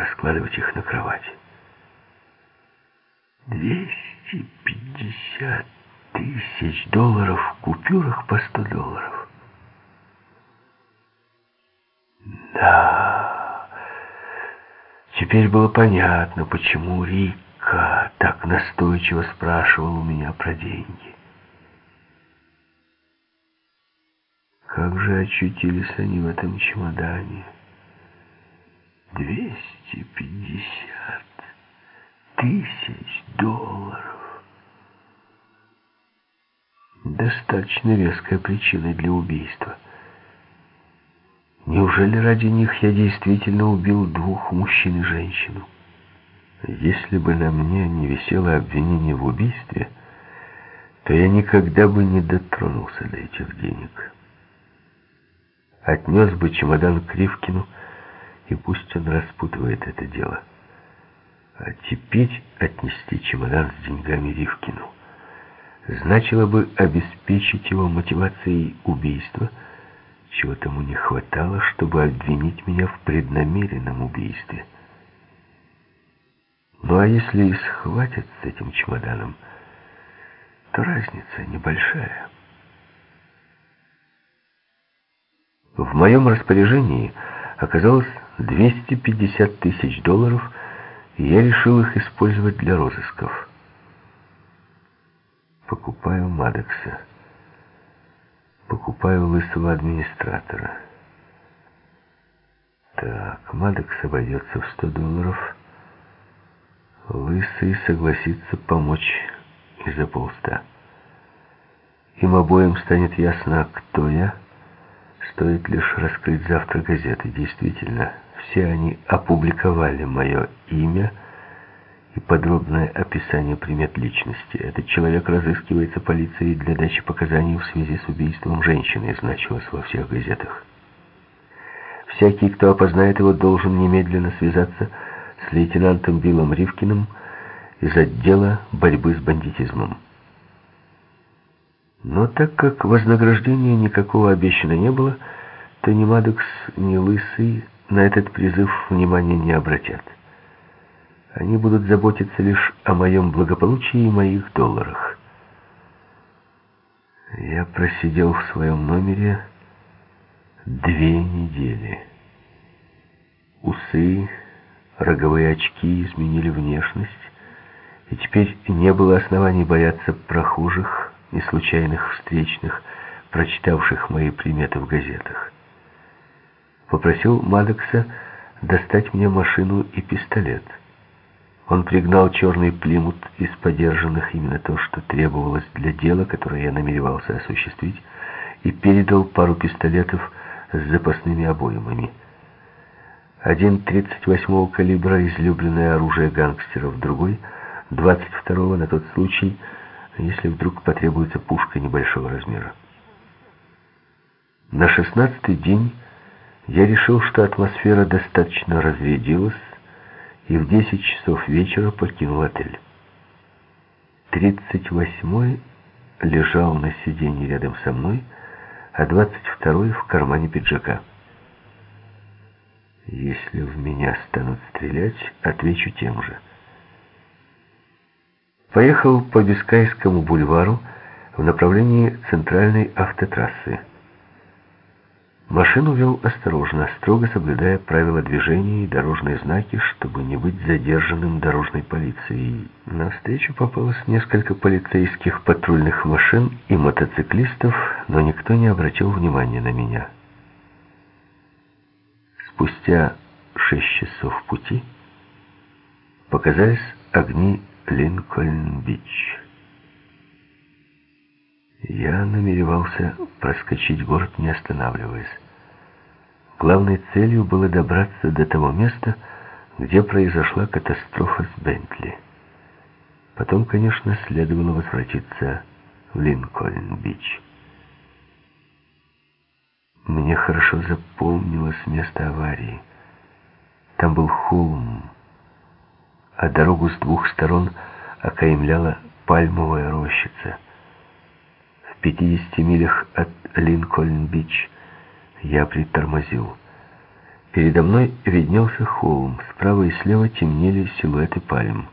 раскладывать их на кровати. Двести пятьдесят тысяч долларов в купюрах по сто долларов. Да, теперь было понятно, почему Рика так настойчиво спрашивал у меня про деньги. Как же очутились они в этом чемодане? Двести пятьдесят тысяч долларов. Достаточно веская причина для убийства. Неужели ради них я действительно убил двух мужчин и женщину? Если бы на мне не висело обвинение в убийстве, то я никогда бы не дотронулся до этих денег отнес бы чемодан к Ривкину, и пусть он распутывает это дело. А теперь отнести чемодан с деньгами Ривкину значило бы обеспечить его мотивацией убийства, чего тому не хватало, чтобы обвинить меня в преднамеренном убийстве. Ну а если и схватят с этим чемоданом, то разница небольшая. В моем распоряжении оказалось 250 тысяч долларов, и я решил их использовать для розысков. Покупаю Мадекса. Покупаю лысого администратора. Так, Мадекс обойдется в 100 долларов. Лысый согласится помочь и за полста. Им обоим станет ясно, кто я — Стоит лишь раскрыть завтра газеты. Действительно, все они опубликовали мое имя и подробное описание примет личности. Этот человек разыскивается полицией для дачи показаний в связи с убийством женщины, значилось во всех газетах. Всякий, кто опознает его, должен немедленно связаться с лейтенантом Биллом Ривкиным из отдела борьбы с бандитизмом. Но так как вознаграждения никакого обещано не было, то ни Мадокс, ни Лысый на этот призыв внимания не обратят. Они будут заботиться лишь о моем благополучии и моих долларах. Я просидел в своем номере две недели. Усы, роговые очки изменили внешность, и теперь не было оснований бояться прохожих, и случайных встречных, прочитавших мои приметы в газетах. Попросил Мадокса достать мне машину и пистолет. Он пригнал черный плимут из подержанных, именно то, что требовалось для дела, которое я намеревался осуществить, и передал пару пистолетов с запасными обоймами. Один 38-го калибра, излюбленное оружие гангстеров, другой, 22-го на тот случай, если вдруг потребуется пушка небольшого размера. На шестнадцатый день я решил, что атмосфера достаточно разрядилась, и в десять часов вечера покинул отель. Тридцать восьмой лежал на сиденье рядом со мной, а двадцать второй в кармане пиджака. Если в меня станут стрелять, отвечу тем же. Поехал по Бискайскому бульвару в направлении центральной автотрассы. Машину вел осторожно, строго соблюдая правила движения и дорожные знаки, чтобы не быть задержанным дорожной полицией. На встречу попалось несколько полицейских патрульных машин и мотоциклистов, но никто не обратил внимания на меня. Спустя шесть часов пути показались огни Линкольн-Бич. Я намеревался проскочить город, не останавливаясь. Главной целью было добраться до того места, где произошла катастрофа с Бентли. Потом, конечно, следовало возвратиться в Линкольн-Бич. Мне хорошо запомнилось место аварии. Там был холм, а дорогу с двух сторон окаймляла пальмовая рощица. В 50 милях от Линкольн-Бич я притормозил. Передо мной виднелся холм, справа и слева темнели силуэты пальм.